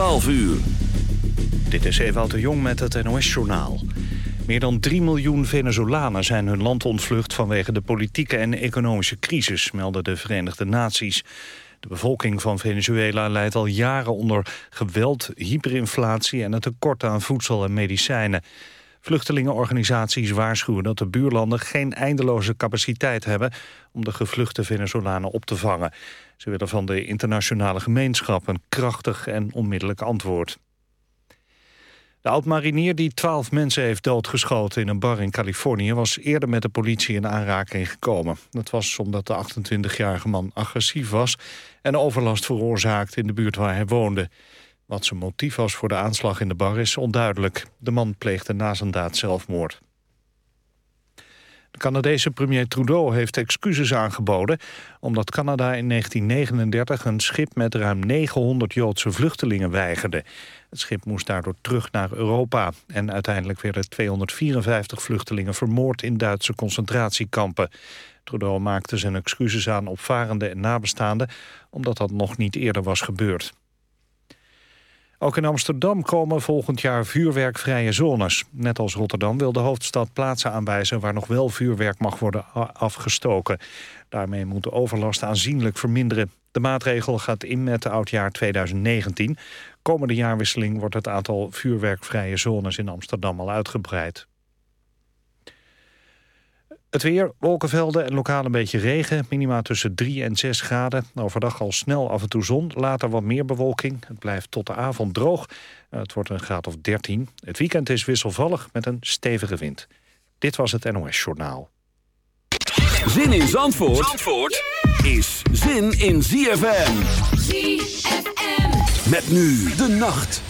12 uur. Dit is Ewout de Jong met het NOS-journaal. Meer dan 3 miljoen Venezolanen zijn hun land ontvlucht... vanwege de politieke en economische crisis, melden de Verenigde Naties. De bevolking van Venezuela leidt al jaren onder geweld, hyperinflatie... en een tekort aan voedsel en medicijnen. Vluchtelingenorganisaties waarschuwen dat de buurlanden geen eindeloze capaciteit hebben om de gevluchte Venezolanen op te vangen. Ze willen van de internationale gemeenschap een krachtig en onmiddellijk antwoord. De oud-marinier die twaalf mensen heeft doodgeschoten in een bar in Californië... was eerder met de politie in aanraking gekomen. Dat was omdat de 28-jarige man agressief was... en overlast veroorzaakte in de buurt waar hij woonde. Wat zijn motief was voor de aanslag in de bar is onduidelijk. De man pleegde na zijn daad zelfmoord. De Canadese premier Trudeau heeft excuses aangeboden... omdat Canada in 1939 een schip met ruim 900 Joodse vluchtelingen weigerde. Het schip moest daardoor terug naar Europa. En uiteindelijk werden 254 vluchtelingen vermoord in Duitse concentratiekampen. Trudeau maakte zijn excuses aan opvarenden en nabestaanden... omdat dat nog niet eerder was gebeurd. Ook in Amsterdam komen volgend jaar vuurwerkvrije zones. Net als Rotterdam wil de hoofdstad plaatsen aanwijzen... waar nog wel vuurwerk mag worden afgestoken. Daarmee moet de overlast aanzienlijk verminderen. De maatregel gaat in met de oudjaar 2019. Komende jaarwisseling wordt het aantal vuurwerkvrije zones in Amsterdam al uitgebreid. Het weer, wolkenvelden en lokaal een beetje regen. Minima tussen 3 en 6 graden. Overdag al snel af en toe zon. Later wat meer bewolking. Het blijft tot de avond droog. Het wordt een graad of 13. Het weekend is wisselvallig met een stevige wind. Dit was het NOS Journaal. Zin in Zandvoort, Zandvoort is zin in ZFM. ZFM. Met nu de nacht.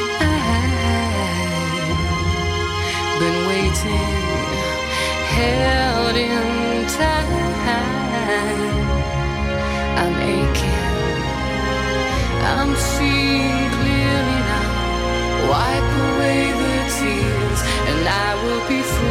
been waiting, held in time. I'm aching, I'm seeing clearly now. Wipe away the tears, and I will be free.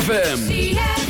ZFM.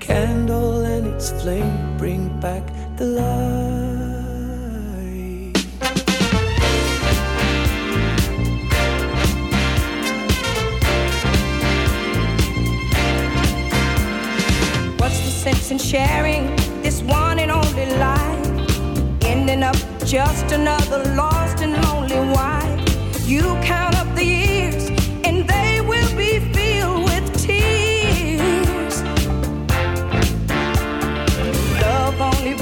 candle and its flame bring back the light. What's the sense in sharing this one and only life? Ending up just another lost and lonely wife. You count up